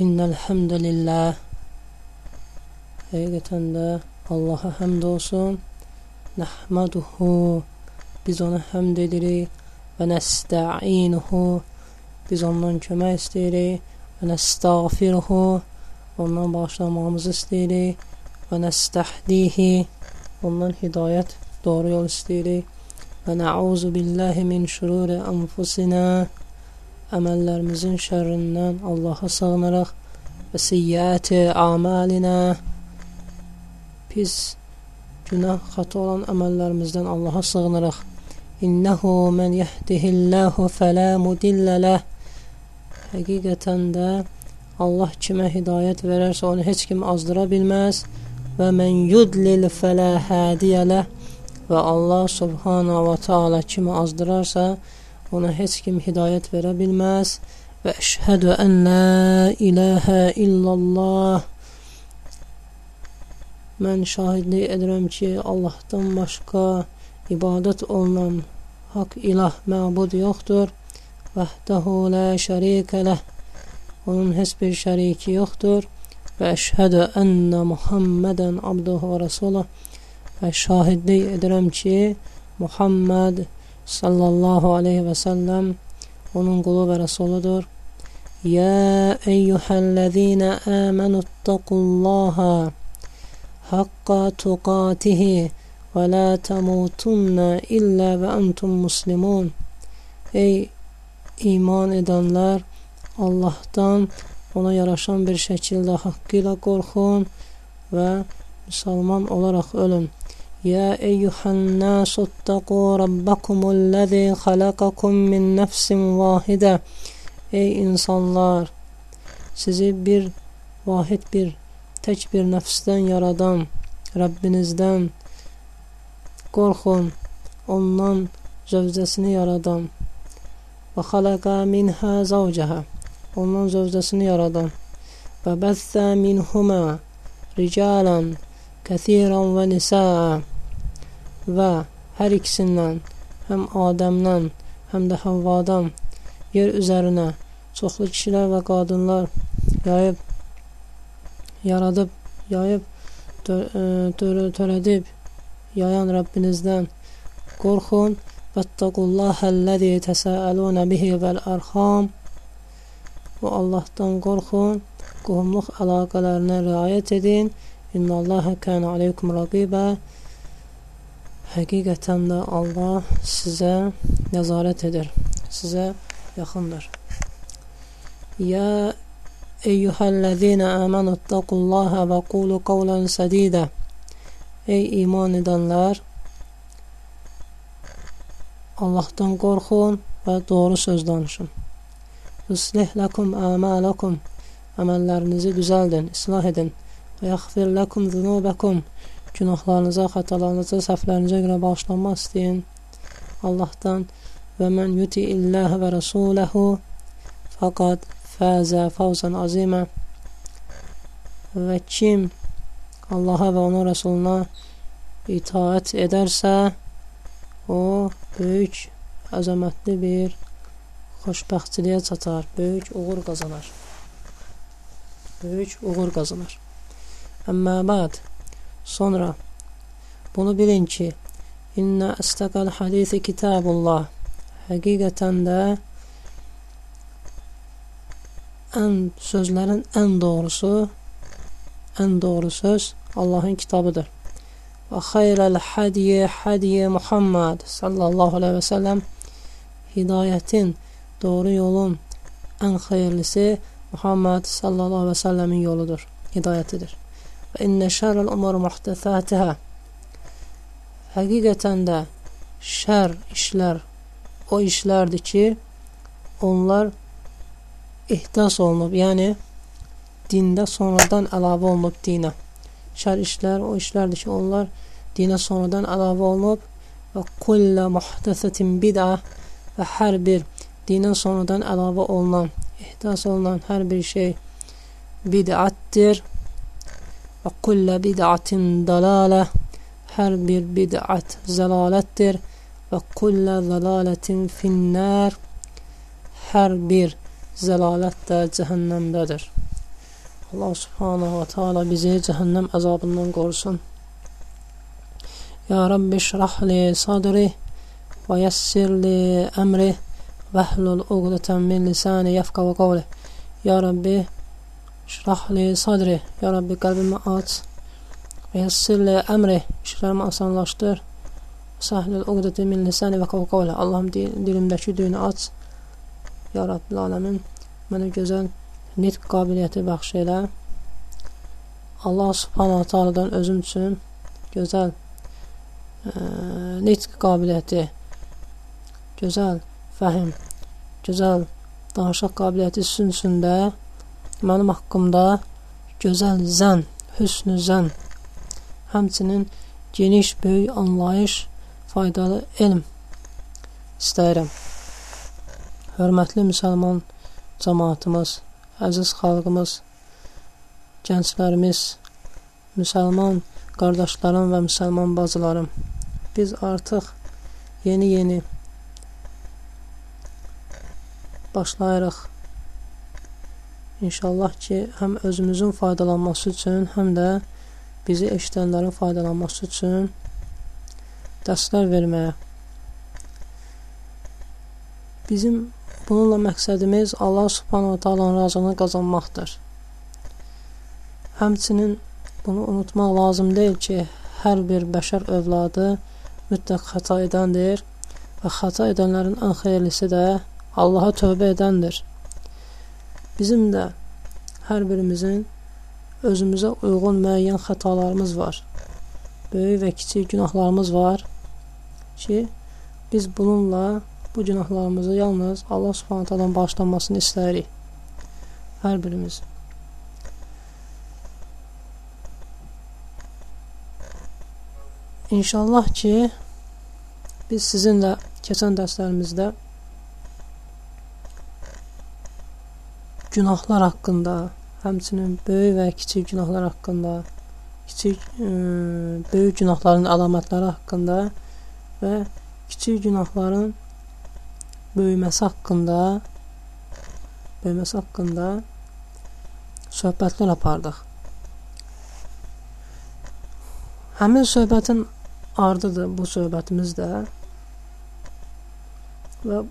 İnnel hamdülillah Həqiqətən də Allaha həmd olsun. Nəhməduhu Biz ona həmd edirik və nəstəinuhu Biz ondan kömək istəyirik və nəstəğfiruhu Ondan bağışlamağımızı istəyirik və nəstəhdihi Ondan hidayət, doğru yol istəyirik və nəuzu billahi min şururi anfusina əməllərimizin şərrindən Allaha sığınırıq. Və siyyəti amalinə pis günah xata olan əməllərimizdən Allaha sığınırıq. İnnehu men yehdihillahu fələ mudillə ləh Həqiqətən də Allah kimə hidayət verərsə onu heç kim azdıra bilməz. Və mən yudlil fələ hədiyə ləh və Allah subhanahu və taala kimi azdırarsa ona heç kim hidayət verə bilməz. Və əşhədü ən la ilahə illallah. Mən şahidlik edirəm ki Allahdan başqa ibadət olunan haqq ilah məbud yoxdur. Vəhdəhu la şərikə ləh onun heç bir şəriki yoxdur. Və əşhədü ənnə Muhammədən abduhu və rasulah və şahidlik edirəm ki Muhammed sallallahu aleyhi və səlləm onun qulu və rəsuludur. Yə eyyuhəl-ləzīnə əmənu ittaqullaha haqqa tuqatihi və la tamutunna illə və antum muslimun. Ey iman edənlər, Allahdan ona yaraşan bir şəkildə haqqı ilə qorxun və müsəlman olaraq ölün. يا أيها الناس اتقوا ربكم الذي خلقكم من نفس واحدة Ey insanlar sizi bir vahid bir tək bir nəfsdən yaradan Rəbbinizdən qorxun ondan zövcəsini yaradan və xalaqa minhə zavcəhə ondan zövcəsini yaradan və bəthə minhumə ricalan kəsiran və nisaa və hər ikisindən həm Adəmdən, həm də Havvadan yer üzərinə çoxlu kişilər və qadınlar yayıb, yaradıb, yayıb, tör törədib, yayan Rəbbinizdən qorxun. Vəttəqullahəl-ləzi təsəəlunə bihi vəl-ərxam və Allahdan qorxun, qohumluq əlaqələrinə riayət edin. İnnəlləhə kənə aleykum rəqibə Həqiqətən də Allah sizə nəzarət edir, sizə yaxındır. Ya eyyuhəl-ləzīnə əmənu ittaqullaha və qulu qavlan sədidə Ey iman edənlər, Allahdan qorxun və doğru söz danışın. Yuslih ləkum əmələkum Əməllərinizi düzəldin, islah edin və yaxfir ləkum zunubəkum günahlarınıza, xətalarınıza, səhvlərinizə görə bağışlanmaq istəyin Allahdan və mən yuti illəh və rəsuləhu fəqad fəzə fəvzən azimə və kim Allaha və onun rəsuluna itaət edərsə o böyük əzəmətli bir xoşbəxtçiliyə çatar, böyük uğur qazanar. Böyük uğur qazanar. Əmmə bəd Sonra bunu bilin ki, İnnə əstəqəl hadisi kitabullah. Həqiqətən də ən sözlərin ən doğrusu, ən doğru söz Allahın kitabıdır. Və xeyrəl hadiyə hadiyə Muhammed sallallahu aleyhi və səlləm hidayətin, doğru yolun ən xeyirlisi Muhammed sallallahu aleyhi və səlləmin yoludur, hidayətidir. İnnə şərəl umur muhtəsətəhə Həqiqətən də şər işlər o işlərdir ki, onlar ihdas olunub, yəni dində sonradan əlavə olunub dinə. Şər işlər o işlərdir ki, onlar dinə sonradan əlavə olunub və kullə muhtəsətin bidə və hər bir dinə sonradan əlavə olunan, ihdas olunan hər bir şey bidətdir və kullə bid'atin dalalə hər bir bid'at zəlalətdir və kullə zəlalətin finnər hər bir zəlalət də cəhənnəmdədir. Allah subhanahu wa ta'ala bizi cəhənnəm əzabından qorusun. Ya Rabbi şrah li sadri və yəssir li əmri və hlul uqdətən min lisani yəfqəvə qavli. Ya Rabbi şrah li sadri. Ya Rabbi qəlbimi aç və yəssir li əmri. İşlərimi asanlaşdır. Səhlül uqdətən min lisani və qavli. Allahım dilimdəki düyünü aç. Ya Rabbil aləmin, mənə gözəl nitq qabiliyyəti bəxş elə. Allah subhanahu ta'aladan özüm üçün gözəl ə, nitq qabiliyyəti, gözəl fəhim, gözəl danışıq qabiliyyəti sizin üçün də mənim haqqımda gözəl zən, hüsnü zən, həmçinin geniş, böyük anlayış, faydalı elm istəyirəm. Hörmətli müsəlman cəmaatımız, əziz xalqımız, gənclərimiz, müsəlman qardaşlarım və müsəlman bacılarım, biz artıq yeni-yeni başlayırıq. İnşallah ki, həm özümüzün faydalanması üçün, həm də bizi eşidənlərin faydalanması üçün dərslər verməyə. Bizim Bununla məqsədimiz Allah subhanahu taalanın razılığını qazanmaqdır. Həmçinin bunu unutmaq lazım deyil ki, hər bir bəşər övladı mütləq xəta edəndir və xəta edənlərin ən xeyirlisi də Allaha tövbə edəndir. Bizim də hər birimizin özümüzə uyğun müəyyən xətalarımız var. Böyük və kiçik günahlarımız var ki, biz bununla bu günahlarımızı yalnız Allah taalanın bağışlanmasını istəyirik. Hər birimiz. İnşallah ki, biz sizinlə keçən dərslərimizdə günahlar haqqında, həmçinin böyük və kiçik günahlar haqqında, kiçik ə, böyük günahların əlamətləri haqqında və kiçik günahların böyüməsi haqqında böyüməsi haqqında söhbətlər apardıq. Həmin söhbətin ardıdır bu söhbətimiz də. Və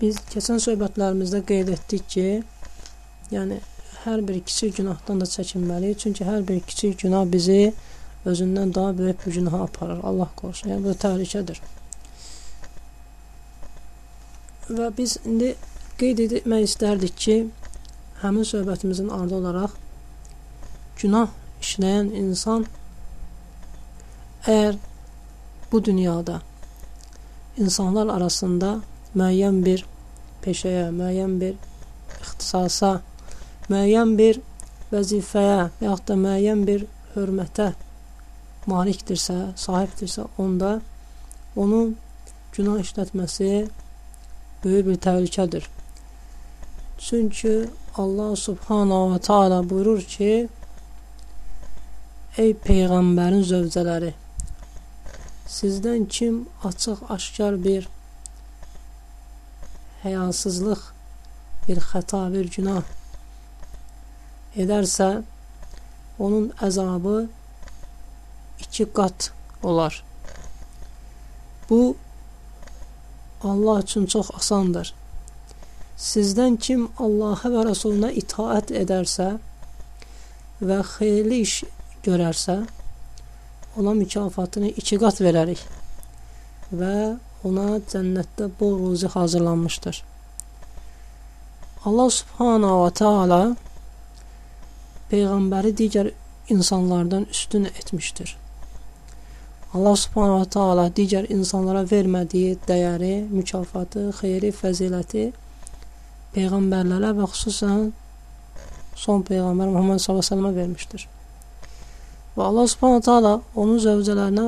biz keçən söhbətlərimizdə qeyd etdik ki, yəni hər bir kiçik günahdan da çəkinməliyik. Çünki hər bir kiçik günah bizi özündən daha böyük bir günaha aparır. Allah qorusun. Yəni bu təhlükədir. Və biz indi qeyd etmək istərdik ki, həmin söhbətimizin ardı olaraq günah işləyən insan əgər bu dünyada insanlar arasında müəyyən bir peşəyə, müəyyən bir ixtisasa, müəyyən bir vəzifəyə və yaxud da müəyyən bir hörmətə malikdirsə, sahibdirsə, onda onun günah işlətməsi böyük bir təhlükədir. Çünki Allah subhanahu və taala buyurur ki: Ey peyğəmbərin zövcələri, sizdən kim açıq-aşkar bir həyasızlıq, bir xəta, bir günah edərsə, onun əzabı iki qat olar. Bu Allah üçün çox asandır. Sizdən kim Allaha və Rasuluna itaat edərsə və xeyirli iş görərsə, ona mükafatını iki qat verərik və ona cənnətdə bol ruzi hazırlanmışdır. Allah subhanahu wa ta'ala Peyğəmbəri digər insanlardan üstün etmişdir. Allah subhanahu ta'ala digər insanlara vermədiyi dəyəri, mükafatı, xeyri, fəziləti peyğəmbərlərə və xüsusən son peyğəmbər Muhammed sallallahu vermişdir. Və Allah subhanahu taala onun zövcələrinə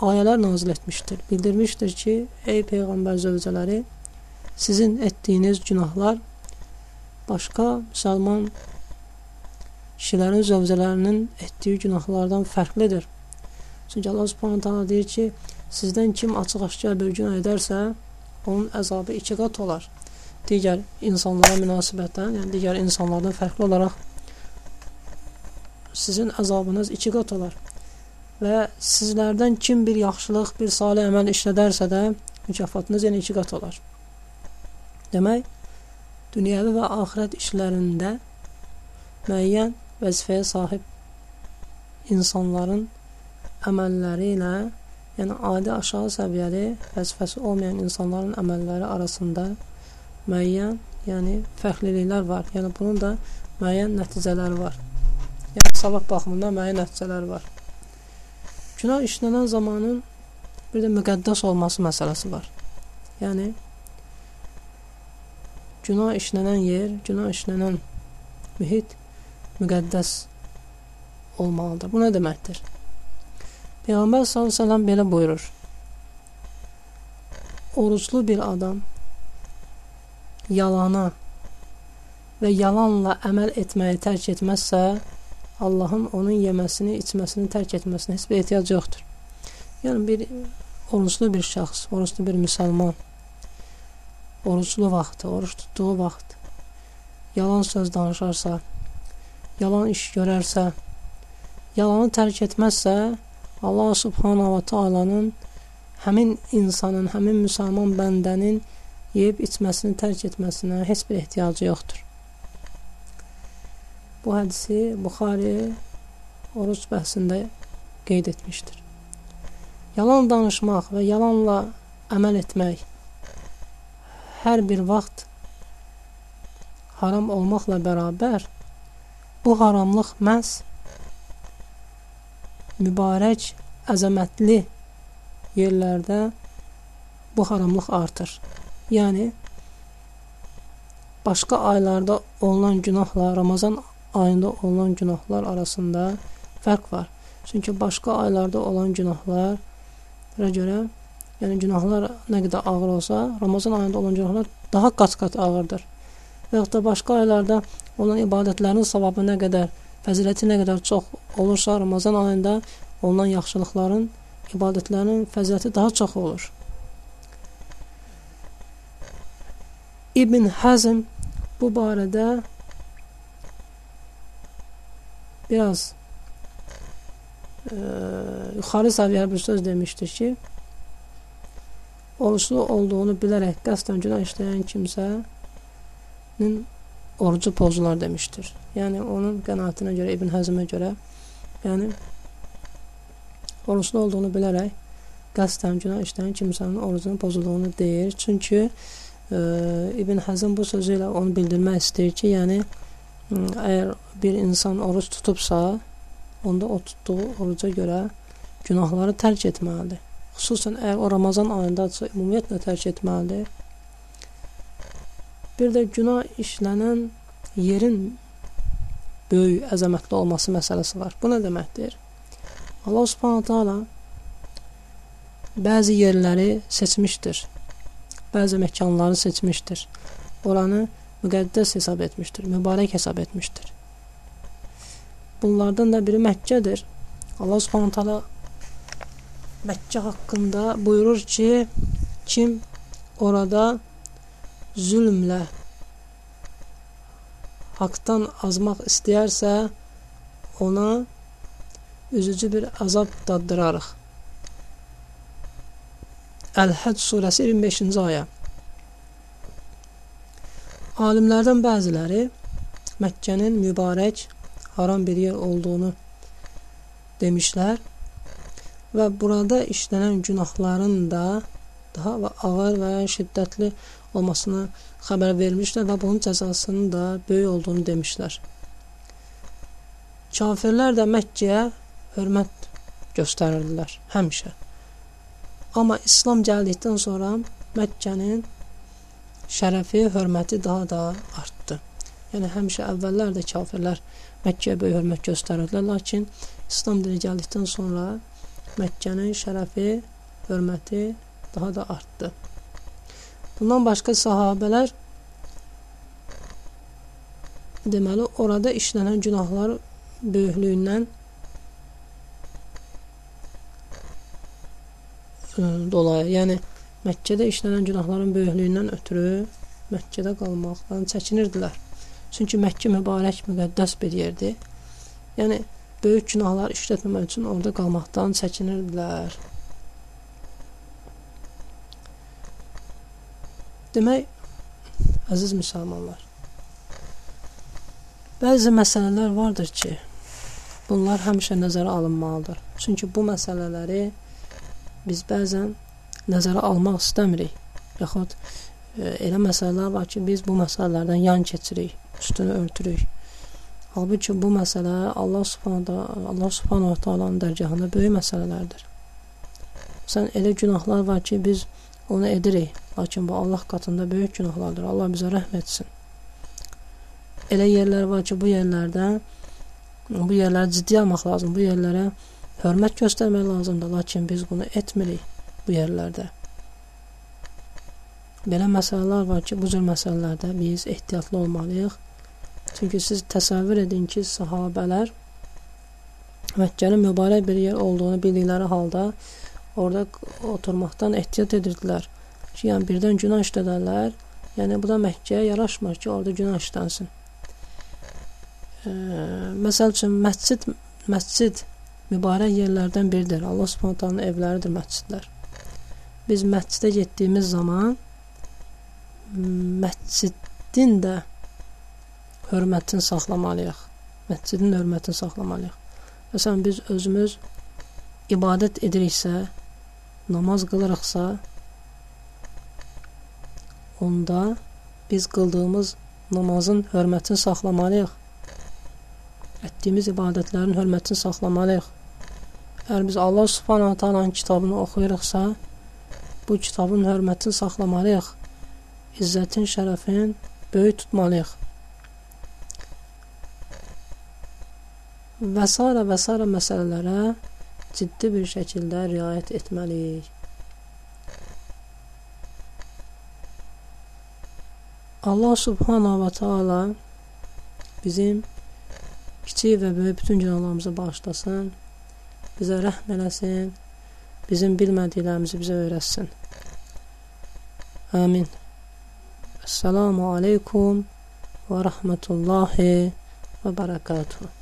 ayələr nazil etmişdir. Bildirmişdir ki, ey peyğəmbər zövcələri, sizin etdiyiniz günahlar başqa müsəlman kişilərin zövcələrinin etdiyi günahlardan fərqlidir. Çünki Allah Subhanahu taala deyir ki, sizdən kim açıq-aşkar bir günah edərsə, onun əzabı iki qat olar. Digər insanlara münasibətdən, yəni digər insanlardan fərqli olaraq sizin əzabınız iki qat olar. Və sizlərdən kim bir yaxşılıq, bir salih əməl işlədərsə də mükafatınız yenə iki qat olar. Demək, dünyəvi və axirət işlərində müəyyən vəzifəyə sahib insanların əməlləri ilə, yəni adi aşağı səviyyəli vəzifəsi olmayan insanların əməlləri arasında müəyyən, yəni fərqliliklər var. Yəni bunun da müəyyən nəticələri var. Yəni savab baxımından müəyyən nəticələri var. Günah işlənən zamanın bir də müqəddəs olması məsələsi var. Yəni günah işlənən yer, günah işlənən mühit müqəddəs olmalıdır. Bu nə deməkdir? Peyğəmbər sallallahu əleyhi belə buyurur. Oruclu bir adam yalana və yalanla əməl etməyi tərk etməzsə, Allahın onun yeməsini, içməsini tərk etməsinə heç bir ehtiyac yoxdur. Yəni bir oruclu bir şəxs, oruclu bir müsəlman oruclu vaxtı, oruç tutduğu vaxt yalan söz danışarsa, yalan iş görərsə, yalanı tərk etməzsə, Allah subhanahu wa ta'alanın həmin insanın, həmin müsəlman bəndənin yeyib içməsini tərk etməsinə heç bir ehtiyacı yoxdur. Bu hədisi Buxari oruç bəhsində qeyd etmişdir. Yalan danışmaq və yalanla əməl etmək hər bir vaxt haram olmaqla bərabər bu haramlıq məhz mübarək, əzəmətli yerlərdə bu haramlıq artır. Yəni başqa aylarda olunan günahla Ramazan ayında olunan günahlar arasında fərq var. Çünki başqa aylarda olan günahlara görə yəni günahlar nə qədər ağır olsa, Ramazan ayında olan günahlar daha qat-qat ağırdır. Və yaxud da başqa aylarda olan ibadətlərin savabı nə qədər, fəziləti nə qədər çox olursa, Ramazan ayında olunan yaxşılıqların, ibadətlərin fəziləti daha çox olur. İbn Həzm bu barədə biraz e, yuxarı səviyyəli bir söz demişdir ki, oruçlu olduğunu bilərək qəsdən günah işləyən kimsənin orucu pozular demişdir. Yəni onun qənaətinə görə, İbn Həzmə görə, yəni oruçlu olduğunu bilərək qəsdən günah işləyən kimsənin orucunun pozulduğunu deyir. Çünki e, İbn Həzm bu sözü ilə onu bildirmək istəyir ki, yəni əgər bir insan oruç tutubsa, onda o tutduğu oruca görə günahları tərk etməlidir. Xüsusən əgər o Ramazan ayındadsa, ümumiyyətlə tərk etməlidir. Bir də günah işlənən yerin böyük, əzəmətli olması məsələsi var. Bu nə deməkdir? Allah Subhanahu taala bəzi yerləri seçmişdir. Bəzi məkanları seçmişdir. Oranı müqəddəs hesab etmişdir, mübarək hesab etmişdir. Bunlardan da biri Məkkədir. Allah Subhanahu taala Məkkə haqqında buyurur ki, kim orada zülmlə haqdan azmaq istəyərsə, ona üzücü bir azab daddırarıq. Əl-Həd surəsi 25-ci ayə. Alimlərdən bəziləri Məkkənin mübarək, haram bir yer olduğunu demişlər və burada işlənən günahların da daha ağır və şiddətli olmasını xəbər vermişlər və bunun cəzasının da böyük olduğunu demişlər. Kafirlər də Məkkəyə hörmət göstərirdilər həmişə. Amma İslam gəldikdən sonra Məkkənin şərəfi, hörməti daha da artdı. Yəni həmişə əvvəllər də kafirlər Məkkəyə böyük hörmət göstərirdilər, lakin İslam dini gəldikdən sonra Məkkənin şərəfi, hörməti daha da artdı. Bundan başqa sahabələr deməli orada işlənən günahlar böyüklüyündən dolayı, yəni Məkkədə işlənən günahların böyüklüyündən ötürü Məkkədə qalmaqdan çəkinirdilər. Çünki Məkkə mübarək, müqəddəs bir yerdir. Yəni böyük günahlar işlətməmək üçün orada qalmaqdan çəkinirdilər. Demək, əziz müsəlmanlar, bəzi məsələlər vardır ki, bunlar həmişə nəzərə alınmalıdır. Çünki bu məsələləri biz bəzən nəzərə almaq istəmirik. Yaxud e, elə məsələlər var ki, biz bu məsələlərdən yan keçirik, üstünü örtürük. Halbuki bu məsələ Allah Subhanahu Allah Subhanahu taalanın dərgahında böyük məsələlərdir. Sən elə günahlar var ki, biz onu edirik, lakin bu Allah qatında böyük günahlardır. Allah bizə rəhm etsin. Elə yerlər var ki, bu yerlərdə bu yerləri ciddi almaq lazım. Bu yerlərə hörmət göstərmək lazımdır, lakin biz bunu etmirik bu yerlərdə. Belə məsələlər var ki, bu cür məsələlərdə biz ehtiyatlı olmalıyıq Çünki siz təsəvvür edin ki, sahabələr Məkkənin mübarək bir yer olduğunu bildikləri halda orada oturmaqdan ehtiyat edirdilər. Ki, yəni birdən günah işlədərlər. Yəni bu da Məkkəyə yaraşmır ki, orada günah işlənsin. E, məsəl üçün məscid məscid mübarək yerlərdən biridir. Allah Subhanahu evləridir məscidlər. Biz məscidə getdiyimiz zaman məscidin də hörmətini saxlamalıyıq. Məscidin hörmətini saxlamalıyıq. Məsələn, biz özümüz ibadət ediriksə, namaz qılırıqsa, onda biz qıldığımız namazın hörmətini saxlamalıyıq. Etdiyimiz ibadətlərin hörmətini saxlamalıyıq. Əgər biz Allah Subhanahu taalanın kitabını oxuyuruqsa, bu kitabın hörmətini saxlamalıyıq. İzzətin, şərəfin böyük tutmalıyıq. və s. və s. məsələlərə ciddi bir şəkildə riayət etməliyik. Allah subhanahu və taala bizim kiçik və böyük bütün günahlarımızı bağışlasın, bizə rəhm eləsin, bizim bilmədiklərimizi bizə öyrətsin. Amin. Esselamu aleykum və rəhmətullahi və bərəkatuhu.